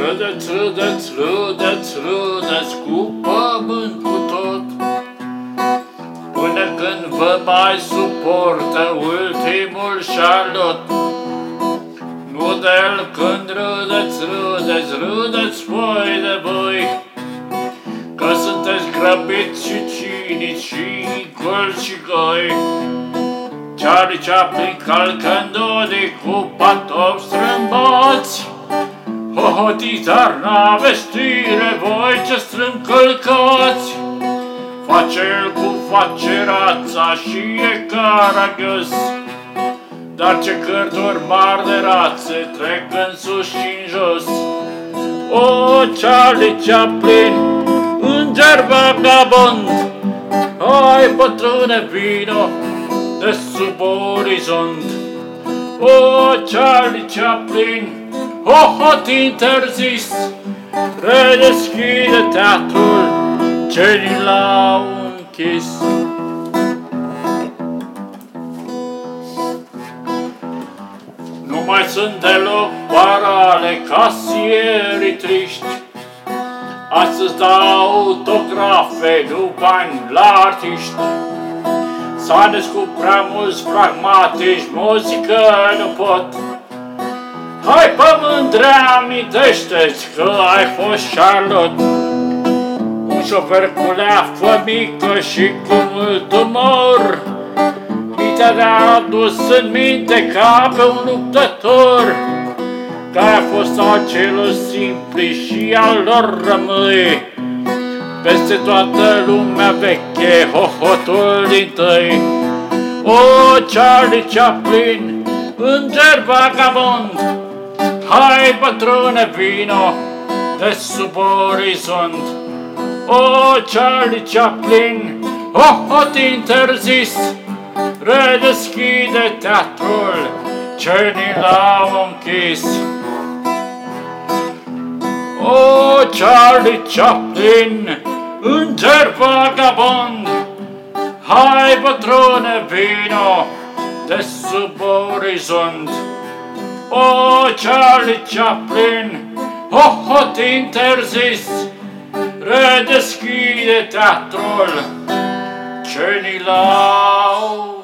Râdeți, râdeți, râdeți, râdeți cu pământ cu tot. Până când vă mai suportă ultimul șarlot. Nu de el când râdeți, râdeți, râdeți voi de voi. Că sunteți grăbiți și cinici și incul și goi Charlie Chaplin calcând odii cu patopi strâmbați Hohotiți dar n-aveți știre voi ce strâng călcați. Face el cu face rața și e caragăs Dar ce cărturi mari de rațe trec în sus și în jos. O, Charlie Chaplin, înger vagabond. Hai, bătrâne, vino de sub orizont. O, Charlie Chaplin, Hohot interzis, redeschide teatrul ce ni l-au închis. Nu mai sunt deloc parale casierii triști, Astăzi dau autografe, nu bani la artiști. S-a născut prea mulți pragmatici, muzică nu pot, Hai pământ, reamintește-ți că ai fost Charlotte. Un șofer cu leafă mică și cu mult umor. Mi te-a adus în minte ca pe un luptător. Că ai fost acelor simpli și al lor rămâi. Peste toată lumea veche, hohotul din tăi O, Charlie Chaplin, înger vagabond Hai, bătrâne, vino de sub orizont. O, Charlie Chaplin, oh, hot interzis, redeschide teatrul ce ni l-au închis. oh Charlie Chaplin, înger vagabond, hai, bătrâne, vino de sub. O Charlie Chaplin, hot interzis, redeschide teatrul, ce ni lau.